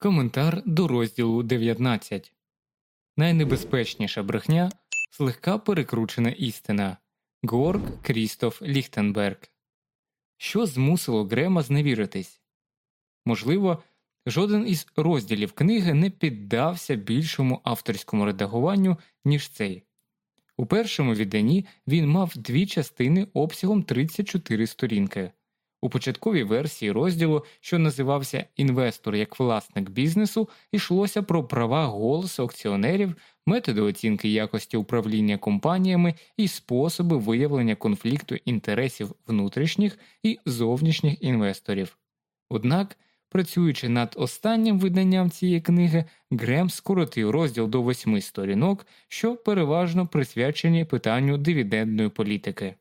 Коментар до розділу 19 Найнебезпечніша брехня слегка перекручена істина Горг Крістоф Ліхтенберг. Що змусило Грема зневіритись? Можливо, жоден із розділів книги не піддався більшому авторському редагуванню, ніж цей. У першому відданні він мав дві частини обсягом 34 сторінки. У початковій версії розділу, що називався Інвестор як власник бізнесу, йшлося про права голосу акціонерів, методи оцінки якості управління компаніями і способи виявлення конфлікту інтересів внутрішніх і зовнішніх інвесторів. Однак, працюючи над останнім виданням цієї книги, Грем скоротив розділ до восьми сторінок, що переважно присвячені питанню дивідендної політики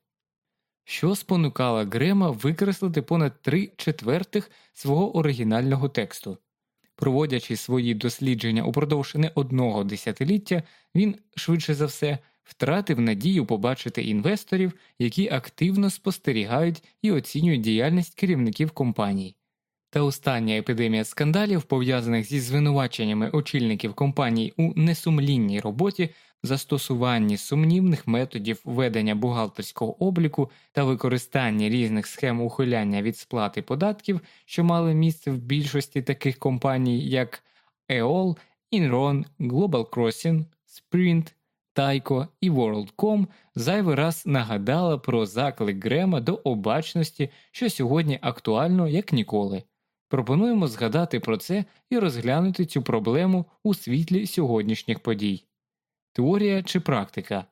що спонукала Грема викреслити понад три четвертих свого оригінального тексту. Проводячи свої дослідження упродовж не одного десятиліття, він, швидше за все, втратив надію побачити інвесторів, які активно спостерігають і оцінюють діяльність керівників компаній. Та остання епідемія скандалів, пов'язаних зі звинуваченнями очільників компаній у несумлінній роботі, застосуванні сумнівних методів ведення бухгалтерського обліку та використанні різних схем ухиляння від сплати податків, що мали місце в більшості таких компаній, як EOL, Enron, Global Crossing, Sprint, Tyco і WorldCom, зайвий раз нагадала про заклик Грема до обачності, що сьогодні актуально як ніколи. Пропонуємо згадати про це і розглянути цю проблему у світлі сьогоднішніх подій. Теорія чи практика.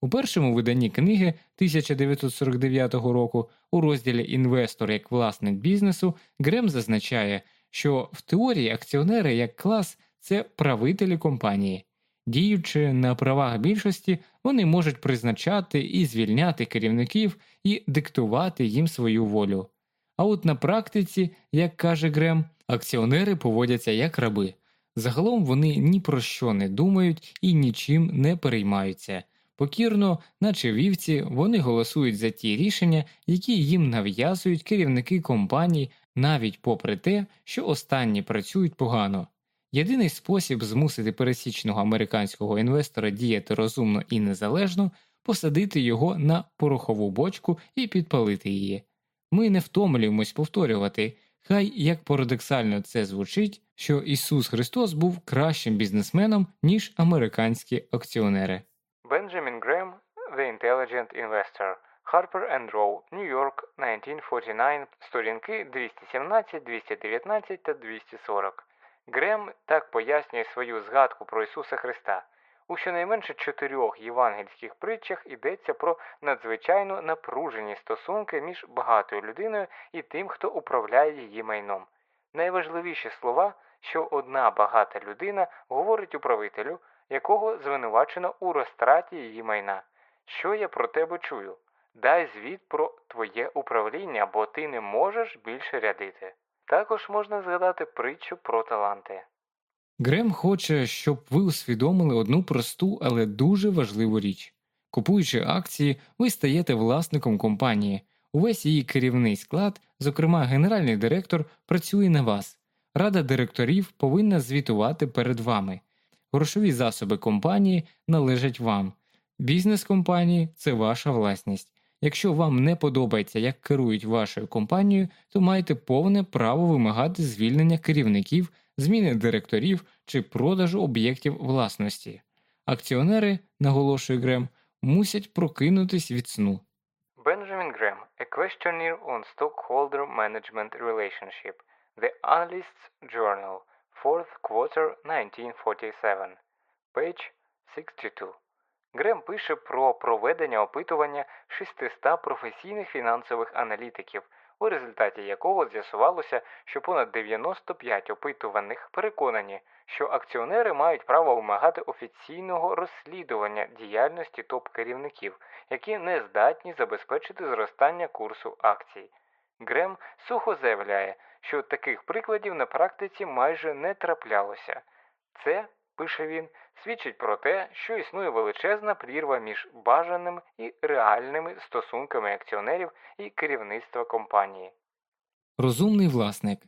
У першому виданні книги 1949 року у розділі Інвестор як власник бізнесу Грем зазначає, що в теорії акціонери як клас це правителі компанії. Діючи на правах більшості, вони можуть призначати і звільняти керівників і диктувати їм свою волю. А от на практиці, як каже Грем, акціонери поводяться як раби. Загалом вони ні про що не думають і нічим не переймаються. Покірно, наче вівці, вони голосують за ті рішення, які їм нав'язують керівники компаній, навіть попри те, що останні працюють погано. Єдиний спосіб змусити пересічного американського інвестора діяти розумно і незалежно посадити його на порохову бочку і підпалити її. Ми не втомлюємось повторювати, хай як парадоксально це звучить, що Ісус Христос був кращим бізнесменом, ніж американські акціонери. Бенджамін Грем The Intelligent Investor Harper and Row, New York, 1949, сторінки 217, 219 та 240. Грем так пояснює свою згадку про Ісуса Христа. У щонайменше чотирьох євангельських притчах йдеться про надзвичайно напружені стосунки між багатою людиною і тим, хто управляє її майном. Найважливіші слова, що одна багата людина говорить управителю, якого звинувачено у розтраті її майна. Що я про тебе чую? Дай звіт про твоє управління, бо ти не можеш більше рядити. Також можна згадати притчу про таланти. Грем хоче, щоб ви усвідомили одну просту, але дуже важливу річ. Купуючи акції, ви стаєте власником компанії. Увесь її керівний склад, зокрема генеральний директор, працює на вас. Рада директорів повинна звітувати перед вами. Грошові засоби компанії належать вам. Бізнес компанії це ваша власність. Якщо вам не подобається, як керують вашою компанією, то маєте повне право вимагати звільнення керівників зміни директорів чи продажу об'єктів власності. Акціонери, наголошує Грем, мусять прокинутись від сну. Benjamin Graham, A Questionnaire on Stockholder Management Relationship, The Analyst's Journal, 4th Quarter 1947, page 62. Грем пише про проведення опитування 600 професійних фінансових аналітиків у результаті якого з'ясувалося, що понад 95 опитуваних переконані, що акціонери мають право вимагати офіційного розслідування діяльності топ-керівників, які не здатні забезпечити зростання курсу акцій. Грем сухо заявляє, що таких прикладів на практиці майже не траплялося. Це пише він, свідчить про те, що існує величезна прірва між бажаними і реальними стосунками акціонерів і керівництва компанії. Розумний власник.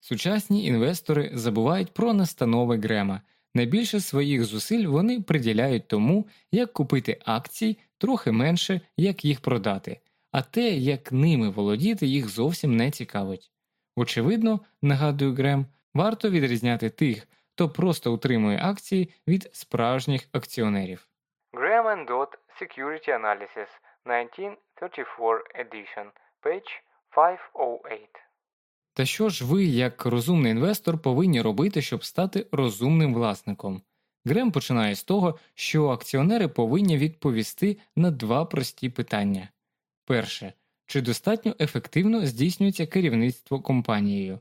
Сучасні інвестори забувають про настанови Грема. Найбільше своїх зусиль вони приділяють тому, як купити акцій, трохи менше, як їх продати, а те, як ними володіти, їх зовсім не цікавить. Очевидно, нагадую Грем, варто відрізняти тих, хто просто утримує акції від справжніх акціонерів. Graham and Dodd Security Analysis 1934 edition, page 508. Та що ж ви, як розумний інвестор, повинні робити, щоб стати розумним власником? Грем починає з того, що акціонери повинні відповісти на два прості питання перше, чи достатньо ефективно здійснюється керівництво компанією,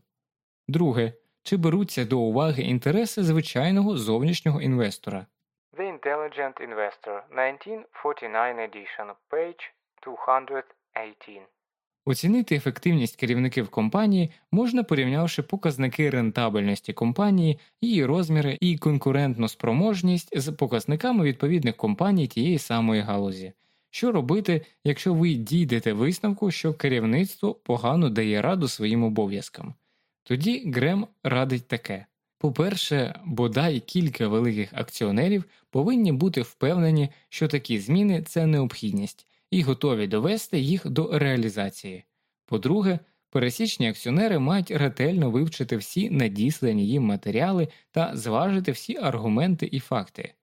друге, чи беруться до уваги інтереси звичайного зовнішнього інвестора. The Intelligent Investor 1949 edition, page 218. Оцінити ефективність керівників компанії можна порівнявши показники рентабельності компанії, її розміри і конкурентну спроможність з показниками відповідних компаній тієї самої галузі. Що робити, якщо ви дійдете висновку, що керівництво погано дає раду своїм обов'язкам? Тоді Грем радить таке. По-перше, бодай кілька великих акціонерів повинні бути впевнені, що такі зміни це необхідність, і готові довести їх до реалізації. По-друге, пересічні акціонери мають ретельно вивчити всі надіслані їм матеріали та зважити всі аргументи і факти.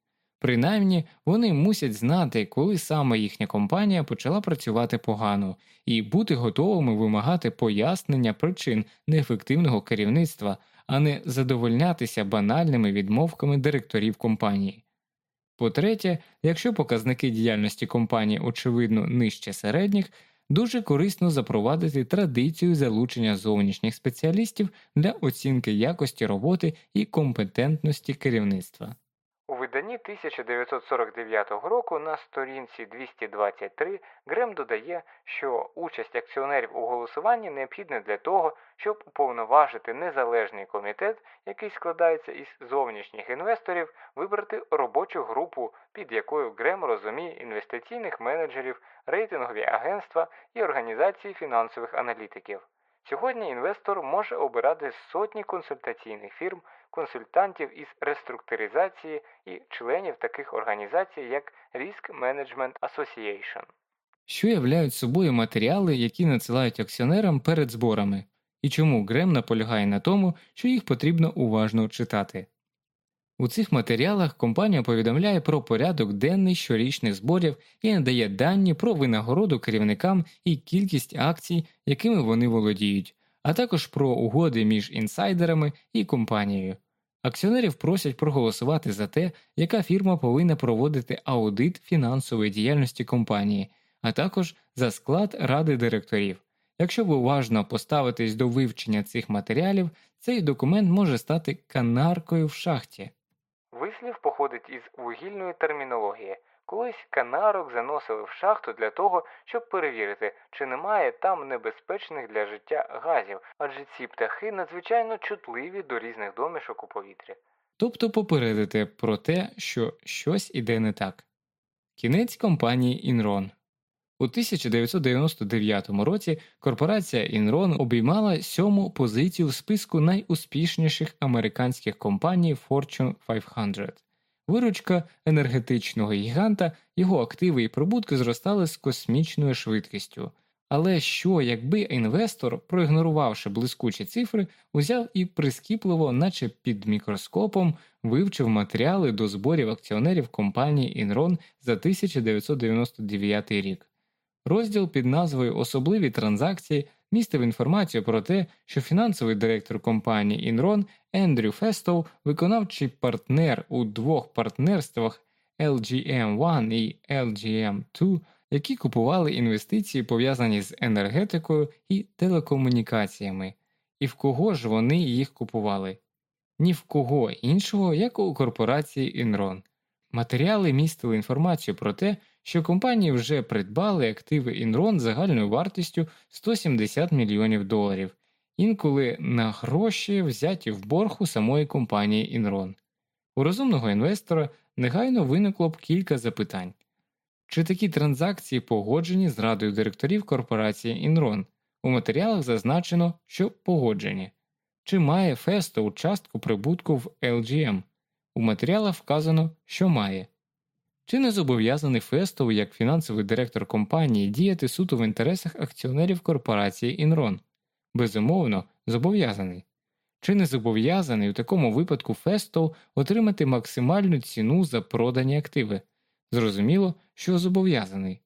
Принаймні, вони мусять знати, коли саме їхня компанія почала працювати погано, і бути готовими вимагати пояснення причин неефективного керівництва, а не задовольнятися банальними відмовками директорів компанії. По-третє, якщо показники діяльності компанії очевидно нижче середніх, дуже корисно запровадити традицію залучення зовнішніх спеціалістів для оцінки якості роботи і компетентності керівництва. У виданні 1949 року на сторінці 223 Грем додає, що участь акціонерів у голосуванні необхідна для того, щоб уповноважити незалежний комітет, який складається із зовнішніх інвесторів, вибрати робочу групу, під якою Грем розуміє інвестиційних менеджерів, рейтингові агентства і організації фінансових аналітиків. Сьогодні інвестор може обирати сотні консультаційних фірм, консультантів із реструктуризації і членів таких організацій, як Risk Management Association. Що являють собою матеріали, які надсилають акціонерам перед зборами, і чому Грем наполягає на тому, що їх потрібно уважно читати. У цих матеріалах компанія повідомляє про порядок денний щорічних зборів і надає дані про винагороду керівникам і кількість акцій, якими вони володіють, а також про угоди між інсайдерами і компанією. Акціонерів просять проголосувати за те, яка фірма повинна проводити аудит фінансової діяльності компанії, а також за склад ради директорів. Якщо ви уважно поставитесь до вивчення цих матеріалів, цей документ може стати канаркою в шахті. Вислів походить із вугільної термінології. Колись канарок заносили в шахту для того, щоб перевірити, чи немає там небезпечних для життя газів, адже ці птахи надзвичайно чутливі до різних домішок у повітрі. тобто попередити про те, що щось іде не так. Кінець компанії Enron у 1999 році корпорація Enron обіймала сьому позицію в списку найуспішніших американських компаній Fortune 500. Виручка енергетичного гіганта, його активи і прибутки зростали з космічною швидкістю. Але що, якби інвестор, проігнорувавши блискучі цифри, узяв і прискіпливо, наче під мікроскопом, вивчив матеріали до зборів акціонерів компанії Enron за 1999 рік. Розділ під назвою Особливі транзакції містив інформацію про те, що фінансовий директор компанії Enron Ендрю Фестоу, виконавчий партнер у двох партнерствах LGM1 і LGM2, які купували інвестиції, пов'язані з енергетикою і телекомунікаціями, і в кого ж вони їх купували? Ні в кого іншого, як у корпорації Enron. Матеріали містили інформацію про те, що компанії вже придбали активи Enron загальною вартістю 170 мільйонів доларів, інколи на гроші взяті в борг у самої компанії Enron. У розумного інвестора негайно виникло б кілька запитань. Чи такі транзакції погоджені з радою директорів корпорації Enron? У матеріалах зазначено, що погоджені. Чи має Фесто частку прибутку в LGM? У матеріалах вказано, що має. Чи не зобов'язаний Фестоу як фінансовий директор компанії діяти суто в інтересах акціонерів корпорації Інрон? Безумовно, зобов'язаний. Чи не зобов'язаний у такому випадку Фестоу отримати максимальну ціну за продані активи? Зрозуміло, що зобов'язаний.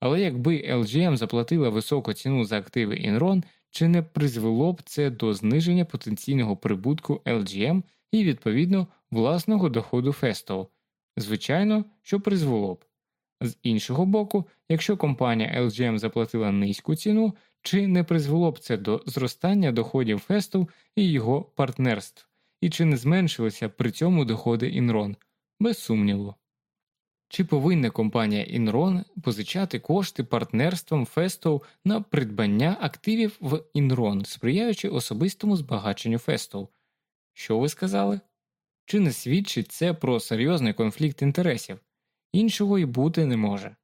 Але якби LGM заплатила високу ціну за активи Інрон, чи не призвело б це до зниження потенційного прибутку LGM і, відповідно, власного доходу Фестоу? Звичайно, що призвело б. З іншого боку, якщо компанія LGM заплатила низьку ціну, чи не призвело б це до зростання доходів Фесту і його партнерств, і чи не зменшилися при цьому доходи Інрон? Без сумніву. Чи повинна компанія Інрон позичати кошти партнерством Фестоу на придбання активів в Інрон, сприяючи особистому збагаченню Фестоу? Що ви сказали? Чи не свідчить це про серйозний конфлікт інтересів? Іншого й бути не може.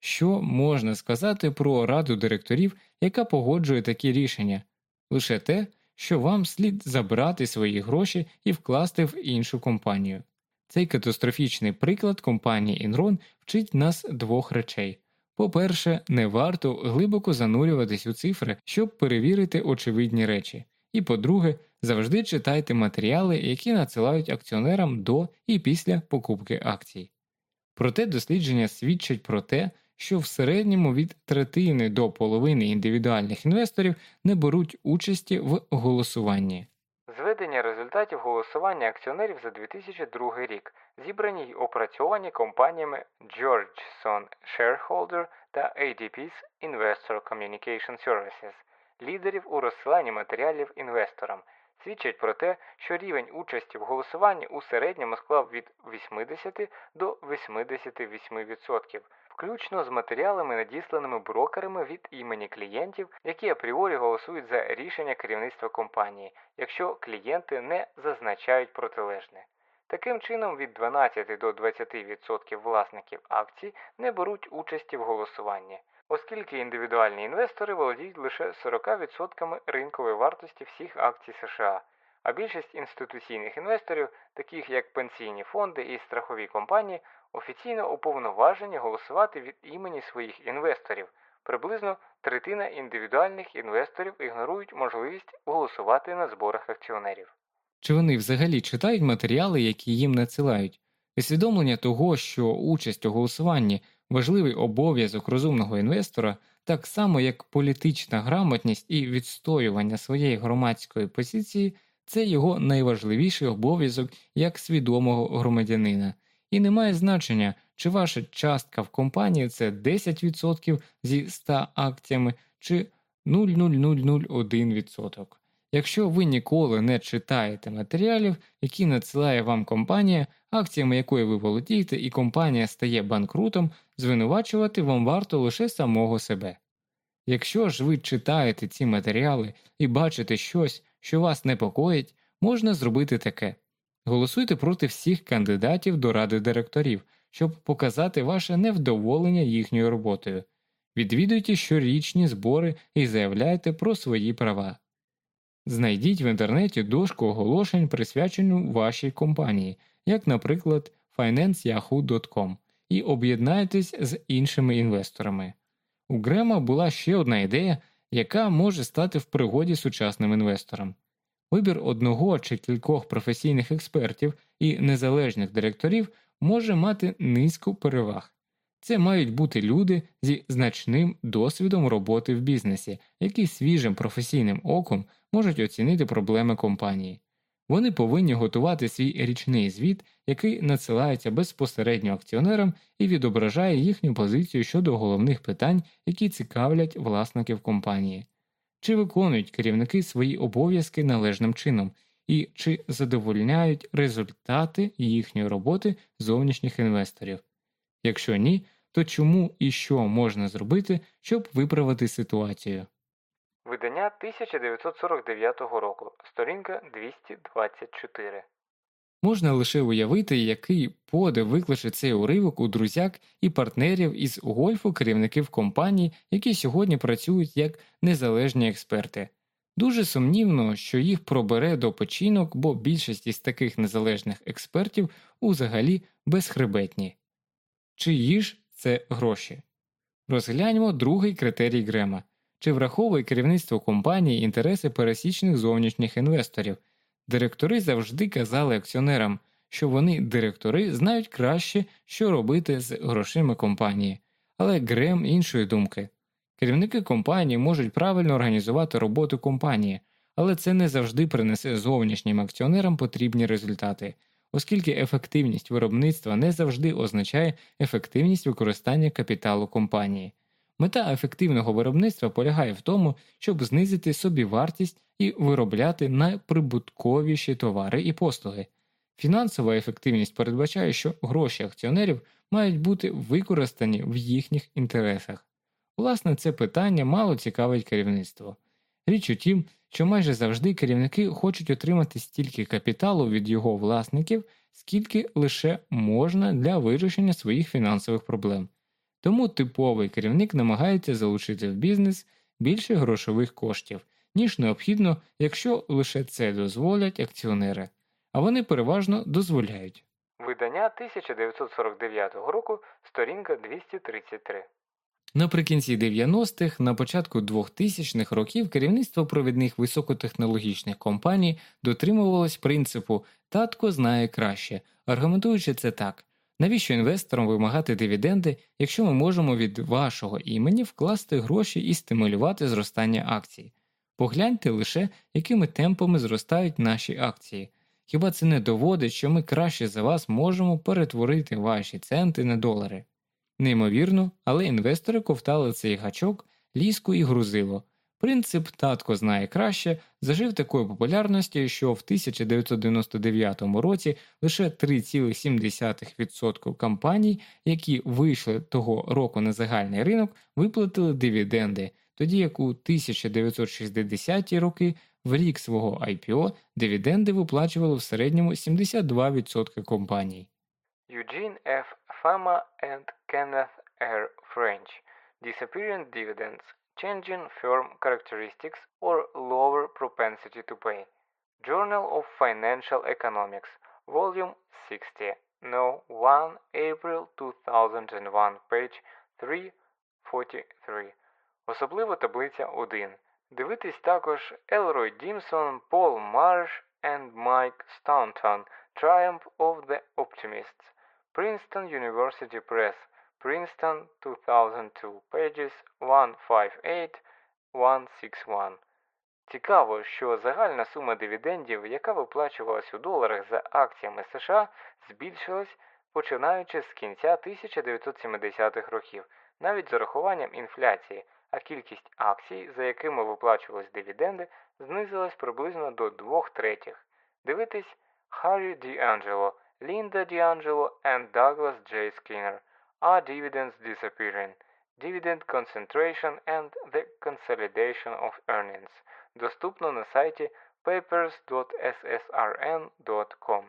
Що можна сказати про раду директорів, яка погоджує такі рішення? Лише те, що вам слід забрати свої гроші і вкласти в іншу компанію. Цей катастрофічний приклад компанії Enron вчить нас двох речей. По-перше, не варто глибоко занурюватись у цифри, щоб перевірити очевидні речі. І по-друге, завжди читайте матеріали, які надсилають акціонерам до і після покупки акцій. Проте дослідження свідчать про те, що в середньому від третини до половини індивідуальних інвесторів не беруть участі в голосуванні. Зведення результатів голосування акціонерів за 2002 рік, зібрані й опрацьовані компаніями Georgeson Shareholder та ADP's Investor Communication Services, лідерів у розсиланні матеріалів інвесторам, свідчать про те, що рівень участі в голосуванні у середньому склав від 80 до 88%, включно з матеріалами, надісланими брокерами від імені клієнтів, які апріорі голосують за рішення керівництва компанії, якщо клієнти не зазначають протилежне. Таким чином, від 12 до 20% власників акцій не беруть участі в голосуванні, оскільки індивідуальні інвестори володіють лише 40% ринкової вартості всіх акцій США, а більшість інституційних інвесторів, таких як пенсійні фонди і страхові компанії, офіційно уповноважені голосувати від імені своїх інвесторів. Приблизно третина індивідуальних інвесторів ігнорують можливість голосувати на зборах акціонерів. Чи вони взагалі читають матеріали, які їм надсилають? Усвідомлення того, що участь у голосуванні важливий обов'язок розумного інвестора, так само як політична грамотність і відстоювання своєї громадської позиції, це його найважливіший обов'язок як свідомого громадянина, і не має значення, чи ваша частка в компанії це 10% зі 100 акціями чи 0,0001%. Якщо ви ніколи не читаєте матеріалів, які надсилає вам компанія, акціями якої ви володієте, і компанія стає банкрутом, звинувачувати вам варто лише самого себе. Якщо ж ви читаєте ці матеріали і бачите щось, що вас непокоїть, можна зробити таке голосуйте проти всіх кандидатів до ради директорів, щоб показати ваше невдоволення їхньою роботою. Відвідуйте щорічні збори і заявляйте про свої права. Знайдіть в інтернеті дошку оголошень, присвячену вашій компанії, як, наприклад, financeYahoo.com, і об'єднайтесь з іншими інвесторами. У Грема була ще одна ідея, яка може стати в пригоді сучасним інвесторам. Вибір одного чи кількох професійних експертів і незалежних директорів може мати низку переваг. Це мають бути люди зі значним досвідом роботи в бізнесі, які свіжим професійним оком можуть оцінити проблеми компанії. Вони повинні готувати свій річний звіт, який надсилається безпосередньо акціонерам і відображає їхню позицію щодо головних питань, які цікавлять власників компанії, чи виконують керівники свої обов'язки належним чином, і чи задовольняють результати їхньої роботи зовнішніх інвесторів. Якщо ні, то чому і що можна зробити, щоб виправити ситуацію? Видання 1949 року, сторінка 224. Можна лише уявити, який подив викличе цей уривок у друзяк і партнерів із гольфу керівників компаній, які сьогодні працюють як незалежні експерти. Дуже сумнівно, що їх пробере до печінок, бо більшість із таких незалежних експертів узагалі безхребетні. Чиї ж це гроші? Розгляньмо другий критерій Грема чи враховує керівництво компанії інтереси пересічних зовнішніх інвесторів. Директори завжди казали акціонерам, що вони, директори, знають краще, що робити з грошима компанії, але Грем іншої думки. Керівники компанії можуть правильно організувати роботу компанії, але це не завжди принесе зовнішнім акціонерам потрібні результати, оскільки ефективність виробництва не завжди означає ефективність використання капіталу компанії. Мета ефективного виробництва полягає в тому, щоб знизити собі вартість і виробляти найприбутковіші товари і послуги. Фінансова ефективність передбачає, що гроші акціонерів мають бути використані в їхніх інтересах. Власне, це питання мало цікавить керівництво. Річ у тім, що майже завжди керівники хочуть отримати стільки капіталу від його власників, скільки лише можна для вирішення своїх фінансових проблем. Тому типовий керівник намагається залучити в бізнес більше грошових коштів, ніж необхідно, якщо лише це дозволять акціонери, а вони переважно дозволяють. Видання 1949 року, сторінка 233. Наприкінці 90-х, на початку 2000-х років керівництво провідних високотехнологічних компаній дотримувалось принципу татко знає краще, аргументуючи це так. Навіщо інвесторам вимагати дивіденди, якщо ми можемо від вашого імені вкласти гроші і стимулювати зростання акцій? Погляньте лише, якими темпами зростають наші акції. Хіба це не доводить, що ми краще за вас можемо перетворити ваші центи на долари? Неймовірно, але інвестори ковтали цей гачок, ліску і грузило. Принцип татко знає краще зажив такою популярністю, що в 1999 році лише 3,7% компаній, які вийшли того року на загальний ринок, виплатили дивіденди, тоді як у 1960-ті роки в рік свого IPO дивіденди виплачували в середньому 72% компаній. Eugene F. Fama and Kenneth R. French. Disappearing dividends, changing firm characteristics or lower propensity to pay. Journal of Financial Economics, Volume 60, No. 1, April 2001, page 343. Особливо таблиця 1. Дивитись також Елрой Дімсон, Пол Марш and Mike Staunton Triumph of the Optimists. Princeton University Press, Princeton 2002, pages 158-161. Цікаво, що загальна сума дивідендів, яка виплачувалась у доларах за акціями США, збільшилась починаючи з кінця 1970-х років, навіть з урахуванням інфляції, а кількість акцій, за якими виплачувались дивіденди, знизилась приблизно до двох третіх. Дивитись Харрі Ді Анджело, Ді Анджело and Douglas J. Skinner. Are dividends disappearing? Dividend concentration and the consolidation of earnings. Доступно на сайті papers.ssrn.com.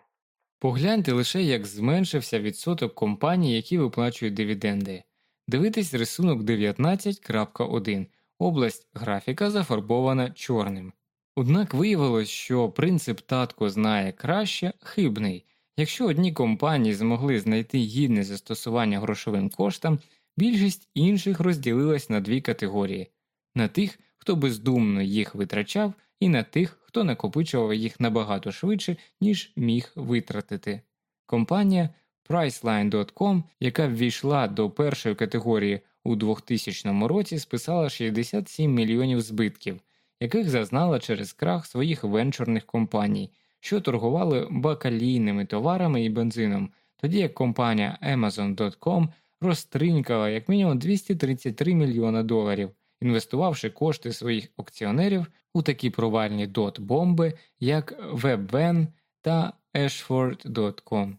Погляньте лише, як зменшився відсоток компаній, які виплачують дивіденди. Дивитись рисунок 19.1. Область графіка зафарбована чорним. Однак виявилось, що принцип татко знає краще хибний. Якщо одні компанії змогли знайти гідне застосування грошовим коштам, більшість інших розділилась на дві категорії на тих, хто бездумно їх витрачав, і на тих, хто накопичував їх набагато швидше, ніж міг витратити. Компанія Priceline.com, яка ввійшла до першої категорії у 2000 році, списала 67 мільйонів збитків, яких зазнала через крах своїх венчурних компаній, що торгували бакалійними товарами і бензином, тоді як компанія Amazon.com розтринькала як мінімум 233 мільйона доларів, інвестувавши кошти своїх акціонерів у такі провальні дот-бомби, як WebVan та Ashford.com.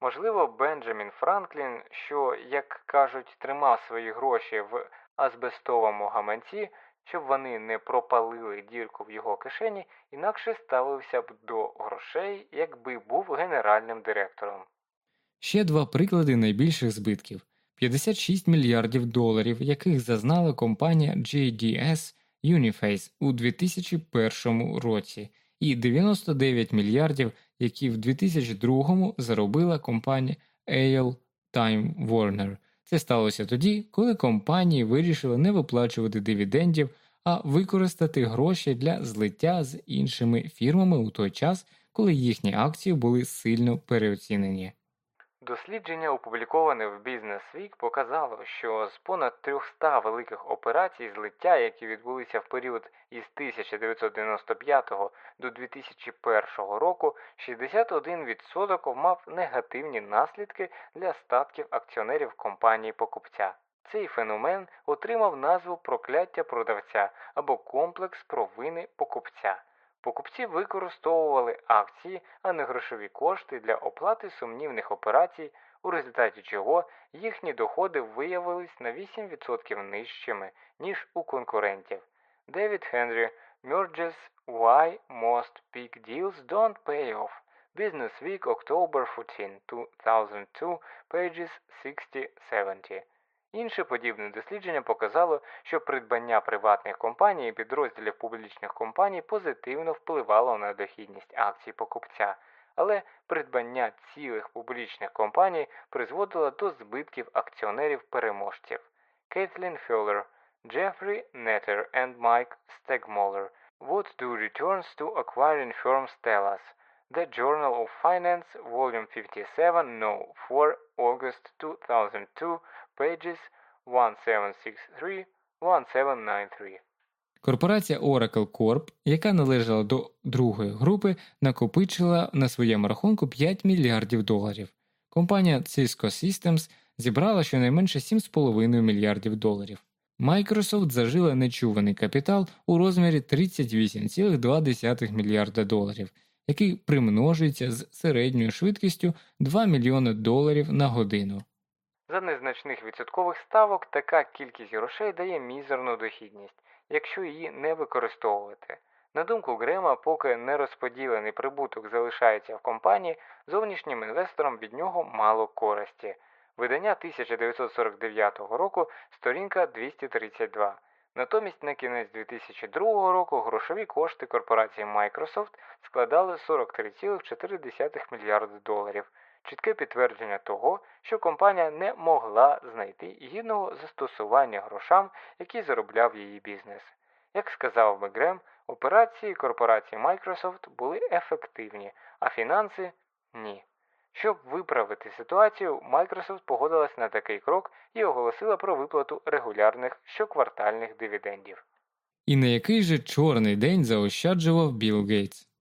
Можливо, Бенджамін Франклін, що, як кажуть, тримав свої гроші в азбестовому гаманці, щоб вони не пропалили дірку в його кишені, інакше ставився б до грошей, якби був генеральним директором. Ще два приклади найбільших збитків: 56 мільярдів доларів, яких зазнала компанія JDS Uniface у 2001 році і 99 мільярдів, які в 2002 заробила компанія AL Time Warner. Це сталося тоді, коли компанії вирішили не виплачувати дивідендів, а використати гроші для злиття з іншими фірмами у той час, коли їхні акції були сильно переоцінені. Дослідження, опубліковане в Business Week, показало, що з понад 300 великих операцій злиття, які відбулися в період із 1995 до 2001 року, 61% мав негативні наслідки для статків акціонерів компанії покупця. Цей феномен отримав назву прокляття продавця або комплекс провини покупця. Покупці використовували акції, а не грошові кошти для оплати сумнівних операцій, у результаті чого їхні доходи виявились на 8% нижчими, ніж у конкурентів. Девід Хенрі Merges Why Most Big Deals Don't Pay Off. Business Week October 14, 2002, pages 60-70. Інше подібне дослідження показало, що придбання приватних компаній і підрозділів публічних компаній позитивно впливало на дохідність акцій покупця, але придбання цілих публічних компаній призводило до збитків акціонерів-переможців. Кейтлін Фьоллер, Джефрі Неттер and Mike Stegmoller. What do returns to acquiring firms tell us? The Journal of Finance, Volume 57, No. 4, August 2002, pages 1763-1793. Корпорація Oracle Corp, яка належала до другої групи, накопичила на своєму рахунку 5 мільярдів доларів. Компанія Cisco Systems зібрала щонайменше 7,5 мільярдів доларів. Microsoft зажила нечуваний капітал у розмірі 38,2 мільярда доларів, який примножується з середньою швидкістю 2 мільйони доларів на годину. За незначних відсоткових ставок така кількість грошей дає мізерну дохідність, якщо її не використовувати. На думку Грема, поки нерозподілений прибуток залишається в компанії, зовнішнім інвесторам від нього мало користі. Видання 1949 року, сторінка 232. Натомість на кінець 2002 року грошові кошти корпорації Microsoft складали 43,4 мільярди доларів. Чітке підтвердження того, що компанія не могла знайти гідного застосування грошам, які заробляв її бізнес. Як сказав би Грем, операції корпорації Microsoft були ефективні, а фінанси ні. Щоб виправити ситуацію, Microsoft погодилась на такий крок і оголосила про виплату регулярних щоквартальних дивідендів. І на який же чорний день заощаджував Білл Гейтс.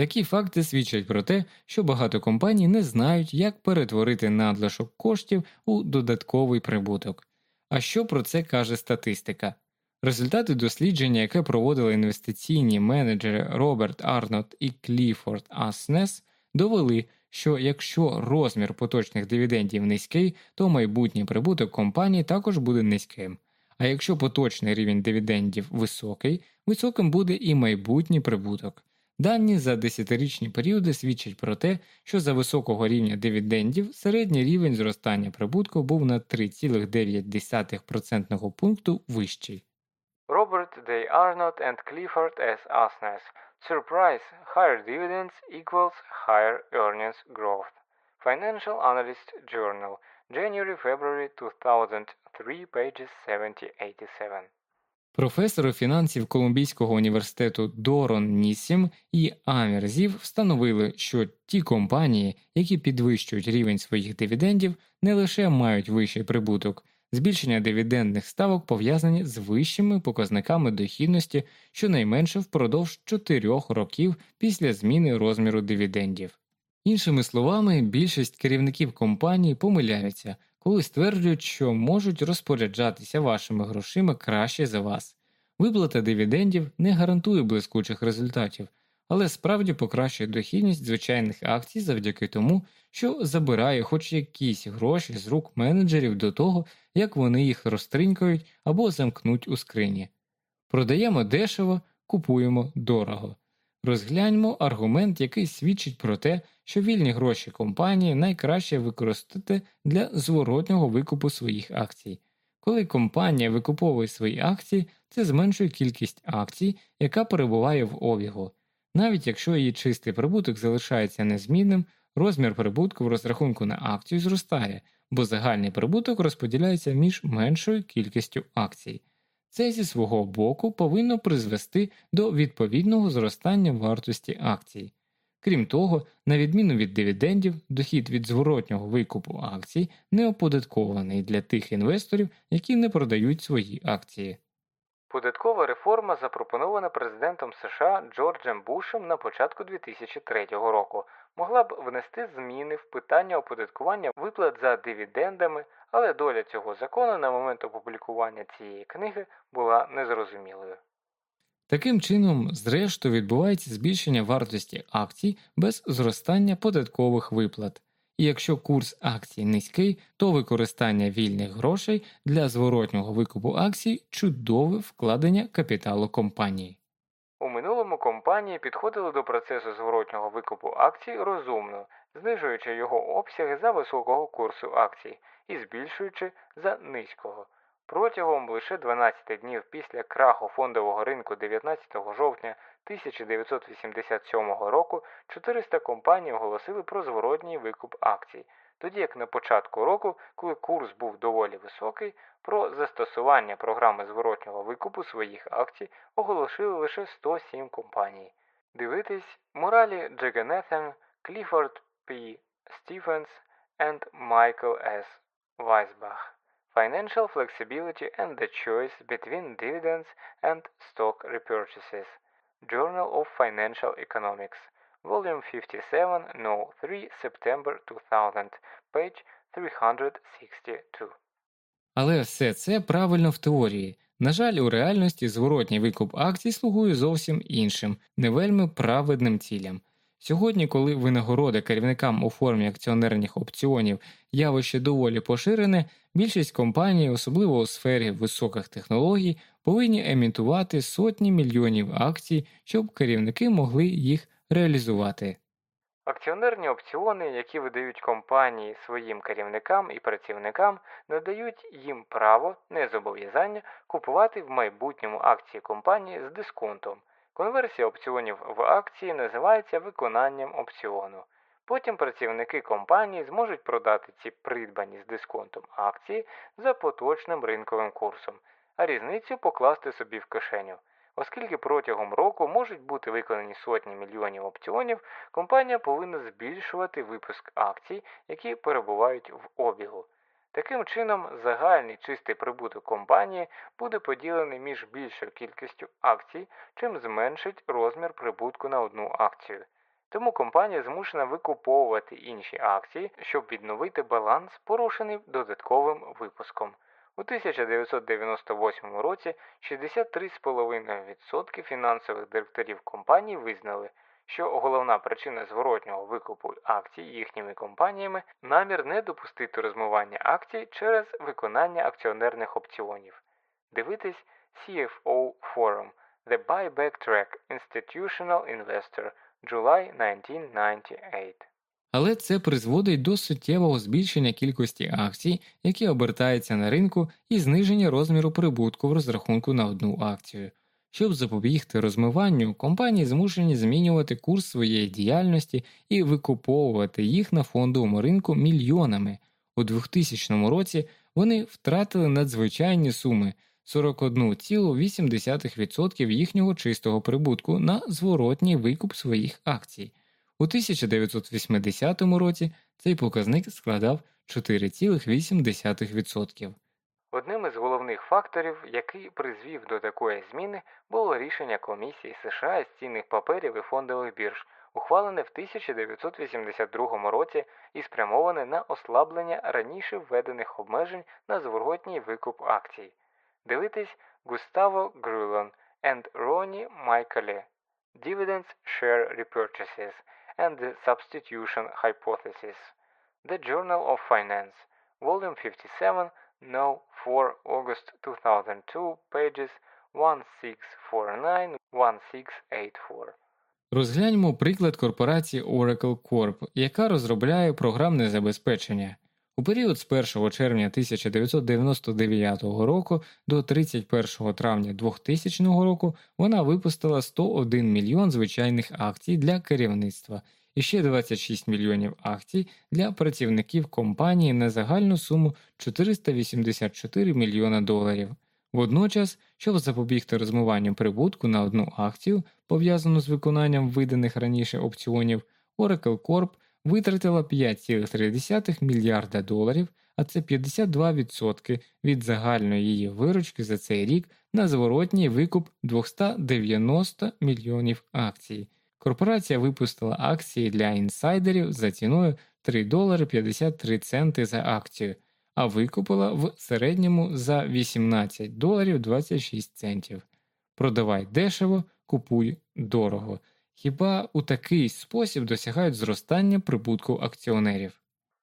Такі факти свідчать про те, що багато компаній не знають, як перетворити надлишок коштів у додатковий прибуток. А що про це каже статистика? Результати дослідження, яке проводили інвестиційні менеджери Роберт Арнот і Кліфорд Аснес, довели, що якщо розмір поточних дивідендів низький, то майбутній прибуток компанії також буде низьким. А якщо поточний рівень дивідендів високий, високим буде і майбутній прибуток. Дані за десятирічні періоди свідчать про те, що за високого рівня дивідендів середній рівень зростання прибутку був на 3,9% пункту вищий. Robert Day Arnott and Clifford S. Asnes. Surprise, higher dividends equals higher earnings growth. Financial Analyst Journal, January-February 2003, pages 70-87. Професори фінансів Колумбійського університету Дорон Нісім і Амір Зів встановили, що ті компанії, які підвищують рівень своїх дивідендів, не лише мають вищий прибуток, збільшення дивідендних ставок пов'язані з вищими показниками дохідності щонайменше впродовж 4 років після зміни розміру дивідендів. Іншими словами, більшість керівників компаній помиляються коли стверджують, що можуть розпоряджатися вашими грошима краще за вас. Виплата дивідендів не гарантує блискучих результатів, але справді покращує дохідність звичайних акцій завдяки тому, що забирає хоч якісь гроші з рук менеджерів до того, як вони їх розтринькають або замкнуть у скрині. Продаємо дешево, купуємо дорого. Розгляньмо аргумент, який свідчить про те, що вільні гроші компанії найкраще використати для зворотнього викупу своїх акцій. Коли компанія викуповує свої акції, це зменшує кількість акцій, яка перебуває в обігу. Навіть якщо її чистий прибуток залишається незмінним, розмір прибутку в розрахунку на акцію зростає, бо загальний прибуток розподіляється між меншою кількістю акцій. Це зі свого боку повинно призвести до відповідного зростання вартості акцій. Крім того, на відміну від дивідендів, дохід від зворотнього викупу акцій не оподаткований для тих інвесторів, які не продають свої акції. Податкова реформа запропонована президентом США Джорджем Бушем на початку 2003 року, могла б внести зміни в питання оподаткування виплат за дивідендами, але доля цього закону на момент опублікування цієї книги була незрозумілою. Таким чином, зрештою, відбувається збільшення вартості акцій без зростання податкових виплат, і якщо курс акцій низький, то використання вільних грошей для зворотнього викупу акцій чудове вкладення капіталу компанії. Компанії підходили до процесу зворотнього викупу акцій розумно, знижуючи його обсяги за високого курсу акцій і збільшуючи за низького. Протягом лише 12 днів після краху фондового ринку 19 жовтня 1987 року 400 компаній оголосили про зворотній викуп акцій, тоді як на початку року, коли курс був доволі високий, про застосування програми зворотнього викупу своїх акцій оголосили лише 107 компаній. Дивитись Моралі Джеганетен, Кліфорд П. Стівенс and Michael S. Weisbach. Financial flexibility and the choice between dividends and stock repurchases. Journal of Financial Economics. Volume 57, No. 3, September 2000, page 362. Але все це правильно в теорії. На жаль, у реальності зворотній викуп акцій слугує зовсім іншим, не вельми праведним цілям. Сьогодні, коли винагороди керівникам у формі акціонерних опціонів явище доволі поширене, більшість компаній, особливо у сфері високих технологій, повинні емітувати сотні мільйонів акцій, щоб керівники могли їх реалізувати. Акціонерні опціони, які видають компанії своїм керівникам і працівникам, надають їм право, не зобов'язання, купувати в майбутньому акції компанії з дисконтом. Конверсія опціонів в акції називається виконанням опціону. Потім працівники компанії зможуть продати ці придбані з дисконтом акції за поточним ринковим курсом, а різницю покласти собі в кишеню. Оскільки протягом року можуть бути виконані сотні мільйонів опціонів, компанія повинна збільшувати випуск акцій, які перебувають в обігу. Таким чином, загальний чистий прибуток компанії буде поділений між більшою кількістю акцій, чим зменшить розмір прибутку на одну акцію. Тому компанія змушена викуповувати інші акції, щоб відновити баланс, порушений додатковим випуском. У 1998 році 63,5% фінансових директорів компаній визнали, що головна причина зворотнього викупу акцій їхніми компаніями намір не допустити розмивання акцій через виконання акціонерних опціонів. Дивитись CFO Forum The Buyback Track Institutional Investor July 1998 але це призводить до суттєвого збільшення кількості акцій, які обертаються на ринку, і зниження розміру прибутку в розрахунку на одну акцію. Щоб запобігти розмиванню, компанії змушені змінювати курс своєї діяльності і викуповувати їх на фондовому ринку мільйонами. У 2000 році вони втратили надзвичайні суми 41,8% їхнього чистого прибутку на зворотній викуп своїх акцій. У 1980 році цей показник складав 4,8%. Одним із головних факторів, який призвів до такої зміни, було рішення комісії США з цінних паперів і фондових бірж, ухвалене в 1982 році і спрямоване на ослаблення раніше введених обмежень на зворотній викуп акцій. Дивитись Густаво Грюлон and Ronnie Майкале Dividends Share Repurchases and the Substitution Hypothesis. The Journal of Finance, Volume 57, No. 4, August 2002, pages 1649-1684. Розгляньмо приклад корпорації Oracle Corp, яка розробляє програмне забезпечення. У період з 1 червня 1999 року до 31 травня 2000 року вона випустила 101 мільйон звичайних акцій для керівництва і ще 26 мільйонів акцій для працівників компанії на загальну суму 484 мільйона доларів. Водночас, щоб запобігти розмиванню прибутку на одну акцію, пов'язану з виконанням виданих раніше опціонів, Oracle Corp витратила 5,3 мільярда доларів, а це 52% від загальної її виручки за цей рік на зворотній викуп 290 мільйонів акцій. Корпорація випустила акції для інсайдерів за ціною 3 долари 53 центи за акцію, а викупила в середньому за 18 доларів 26 центів. Продавай дешево, купуй дорого. Хіба у такий спосіб досягають зростання прибутку акціонерів?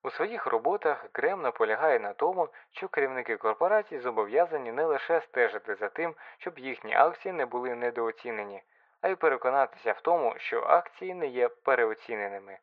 У своїх роботах Грем наполягає на тому, що керівники корпорацій зобов'язані не лише стежити за тим, щоб їхні акції не були недооцінені, а й переконатися в тому, що акції не є переоціненими.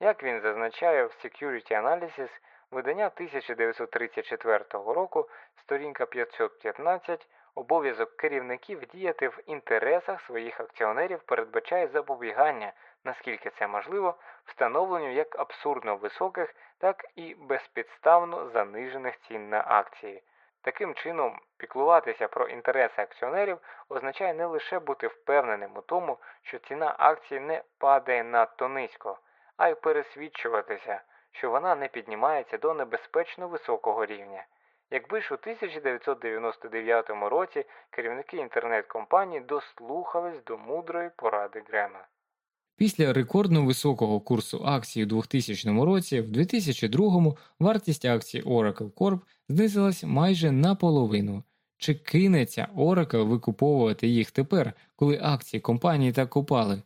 Як він зазначає в Security Analysis, видання 1934 року, сторінка 515, обов'язок керівників діяти в інтересах своїх акціонерів передбачає запобігання, наскільки це можливо, встановленню як абсурдно високих, так і безпідставно занижених цін на акції. Таким чином, піклуватися про інтереси акціонерів означає не лише бути впевненим у тому, що ціна акції не падає надто низько, а й пересвідчуватися, що вона не піднімається до небезпечно високого рівня. Якби ж у 1999 році керівники інтернет-компаній дослухались до мудрої поради Грема. Після рекордно високого курсу акцій у 2000 році, в 2002 вартість акцій Oracle Corp знизилась майже наполовину. Чи кинеться Oracle викуповувати їх тепер, коли акції компанії так упали?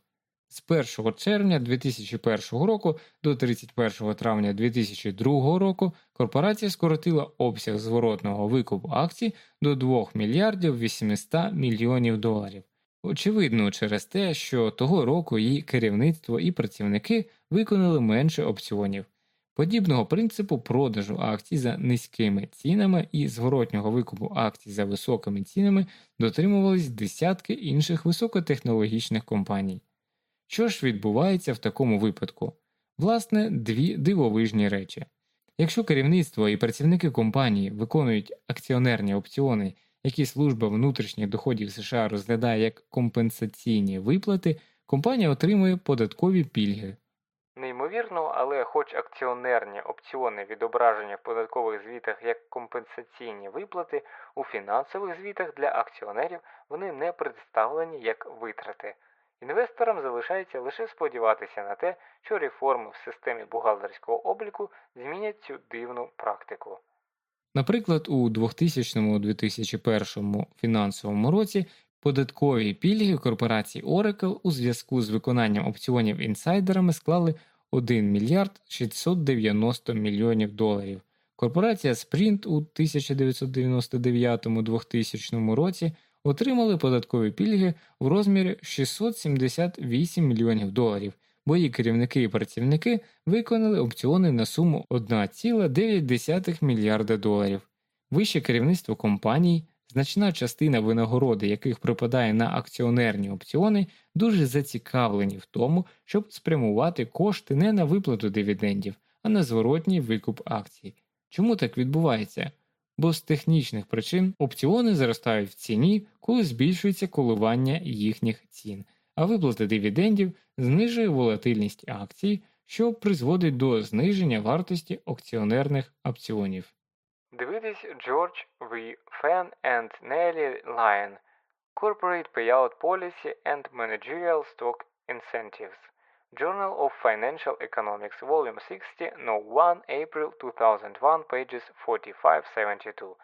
З 1 червня 2001 року до 31 травня 2002 року корпорація скоротила обсяг зворотного викупу акцій до 2 мільярдів 800 мільйонів доларів. Очевидно, через те, що того року її керівництво і працівники виконали менше опціонів. Подібного принципу продажу акцій за низькими цінами і зворотнього викупу акцій за високими цінами дотримувались десятки інших високотехнологічних компаній. Що ж відбувається в такому випадку? Власне, дві дивовижні речі. Якщо керівництво і працівники компанії виконують акціонерні опціони які служба внутрішніх доходів США розглядає як компенсаційні виплати, компанія отримує податкові пільги. Неймовірно, але хоч акціонерні опціони відображення в податкових звітах як компенсаційні виплати, у фінансових звітах для акціонерів вони не представлені як витрати. Інвесторам залишається лише сподіватися на те, що реформи в системі бухгалтерського обліку змінять цю дивну практику. Наприклад, у 2000-2001 фінансовому році податкові пільги корпорації Oracle у зв'язку з виконанням опціонів інсайдерами склали 1 мільярд 690 мільйонів доларів. Корпорація Sprint у 1999-2000 році отримали податкові пільги в розмірі 678 мільйонів доларів бо її керівники і працівники виконали опціони на суму 1,9 мільярда доларів. Вище керівництво компаній, значна частина винагороди, яких припадає на акціонерні опціони, дуже зацікавлені в тому, щоб спрямувати кошти не на виплату дивідендів, а на зворотній викуп акцій. Чому так відбувається? Бо з технічних причин опціони зростають в ціні, коли збільшується коливання їхніх цін а виплата дивідендів знижує волатильність акцій, що призводить до зниження вартості акціонерних опціонів. Дивитись George V. Fenn and Nellie Lyon Corporate Payout Policy and Managerial Stock Incentives Journal of Financial Economics Volume 60 No 1 April 2001 pages 45-72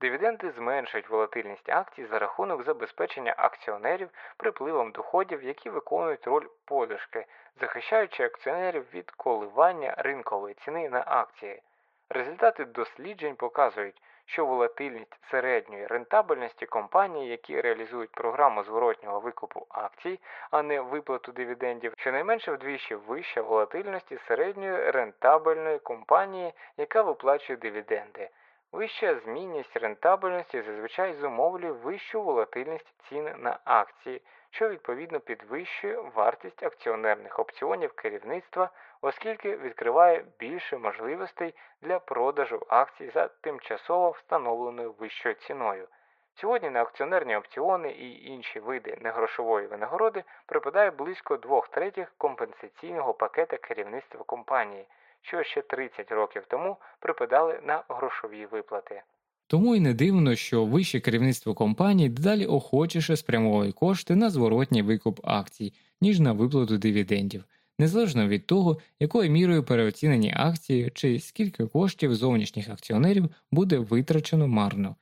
Дивіденди зменшують волатильність акцій за рахунок забезпечення акціонерів припливом доходів, які виконують роль подушки, захищаючи акціонерів від коливання ринкової ціни на акції. Результати досліджень показують, що волатильність середньої рентабельності компаній, які реалізують програму зворотнього викупу акцій, а не виплату дивідендів, щонайменше вдвічі вища волатильності середньої рентабельної компанії, яка виплачує дивіденди. Вища змінність рентабельності зазвичай зумовлює вищу волатильність цін на акції, що відповідно підвищує вартість акціонерних опціонів керівництва, оскільки відкриває більше можливостей для продажу акцій за тимчасово встановленою вищою ціною. Сьогодні на акціонерні опціони і інші види негрошової винагороди припадає близько двох третіх компенсаційного пакета керівництва компанії, що ще 30 років тому припадали на грошові виплати. Тому й не дивно, що вище керівництво компанії дедалі охочіше спрямовує кошти на зворотній викуп акцій, ніж на виплату дивідендів, незалежно від того, якою мірою переоцінені акції чи скільки коштів зовнішніх акціонерів буде витрачено марно.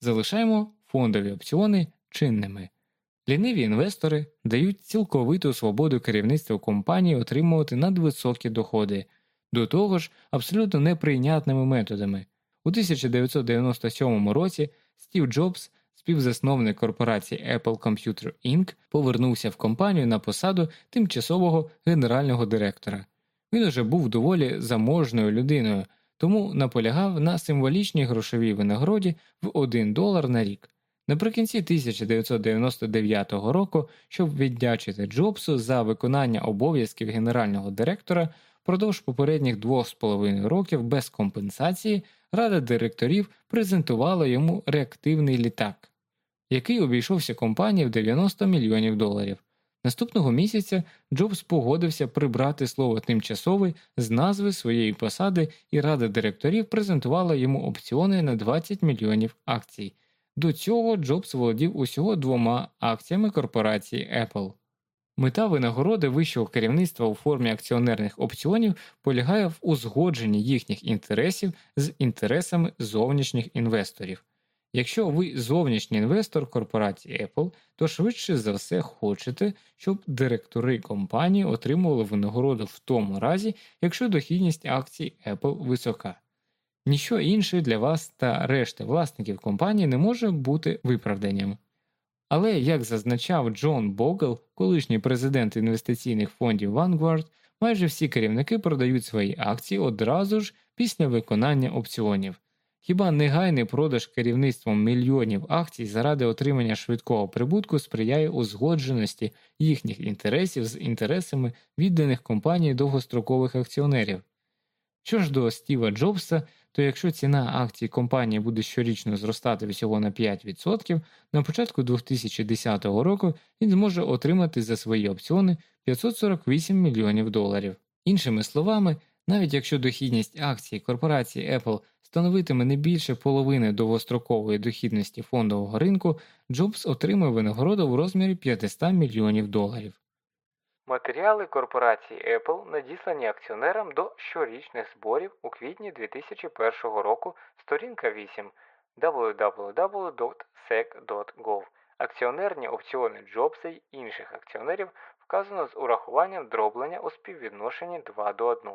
Залишаємо фондові опціони чинними. Ліниві інвестори дають цілковиту свободу керівництву компанії отримувати надвисокі доходи, до того ж абсолютно неприйнятними методами. У 1997 році Стів Джобс, співзасновник корпорації Apple Computer Inc., повернувся в компанію на посаду тимчасового генерального директора. Він уже був доволі заможною людиною, тому наполягав на символічній грошовій винагороді в 1 долар на рік. Наприкінці 1999 року, щоб віддячити Джобсу за виконання обов'язків генерального директора, впродовж попередніх двох з половиною років без компенсації рада директорів презентувала йому реактивний літак, який обійшовся компанії в 90 мільйонів доларів. Наступного місяця Джобс погодився прибрати слово тимчасовий з назви своєї посади, і рада директорів презентувала йому опціони на 20 мільйонів акцій. До цього Джобс володів усього двома акціями корпорації Apple. Мета винагороди вищого керівництва у формі акціонерних опціонів полягає в узгодженні їхніх інтересів з інтересами зовнішніх інвесторів. Якщо ви зовнішній інвестор корпорації Apple, то швидше за все хочете, щоб директори компанії отримували винагороду в тому разі, якщо дохідність акцій Apple висока. Ніщо інше для вас та решти власників компанії не може бути виправданням. Але, як зазначав Джон Богл, колишній президент інвестиційних фондів Vanguard, майже всі керівники продають свої акції одразу ж після виконання опціонів. Хіба негайний продаж керівництвом мільйонів акцій заради отримання швидкого прибутку сприяє узгодженості їхніх інтересів з інтересами відданих компаній довгострокових акціонерів? Що ж до Стіва Джобса, то якщо ціна акцій компанії буде щорічно зростати всього на 5%, на початку 2010 року він зможе отримати за свої опціони 548 мільйонів доларів. Іншими словами, навіть якщо дохідність акцій корпорації Apple становитиме не більше половини довгострокової дохідності фондового ринку, Джобс отримує винагороду в розмірі 500 мільйонів доларів. Матеріали корпорації Apple надіслані акціонерам до щорічних зборів у квітні 2001 року, сторінка 8 www.sec.gov. Акціонерні опціони Джобса й інших акціонерів вказано з урахуванням дроблення у співвідношенні 2 до 1.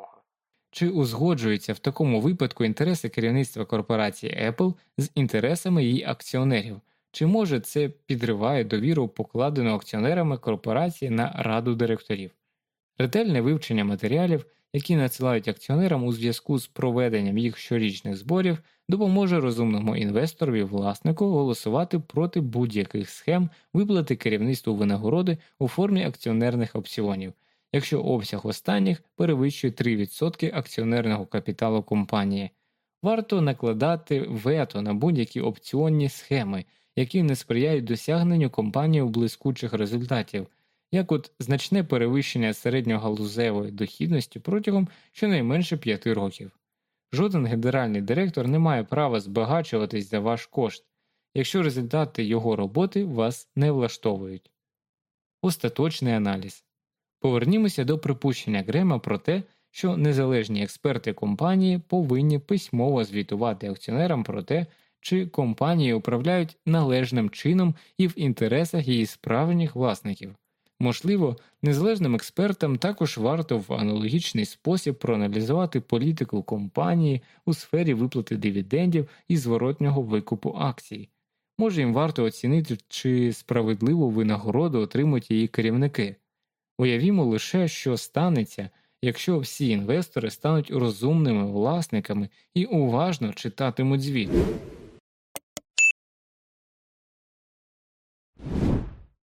Чи узгоджуються в такому випадку інтереси керівництва корпорації Apple з інтересами її акціонерів? Чи може це підриває довіру, покладену акціонерами корпорації на раду директорів? Ретельне вивчення матеріалів, які надсилають акціонерам у зв'язку з проведенням їх щорічних зборів, допоможе розумному інвесторові власнику голосувати проти будь-яких схем виплати керівництву винагороди у формі акціонерних опціонів, якщо обсяг останніх перевищує 3% акціонерного капіталу компанії. Варто накладати вето на будь-які опціонні схеми які не сприяють досягненню компанією блискучих результатів, як от значне перевищення середньогалузевої дохідності протягом щонайменше 5 років. Жоден генеральний директор не має права збагачуватись за ваш кошт, якщо результати його роботи вас не влаштовують. Остаточний аналіз. Повернімося до припущення Грема про те, що незалежні експерти компанії повинні письмово звітувати акціонерам про те, чи компанії управляють належним чином і в інтересах її справжніх власників. Можливо, незалежним експертам також варто в аналогічний спосіб проаналізувати політику компанії у сфері виплати дивідендів і зворотнього викупу акцій. Може їм варто оцінити, чи справедливу винагороду отримують її керівники. Уявімо лише, що станеться, якщо всі інвестори стануть розумними власниками і уважно читатимуть звіт.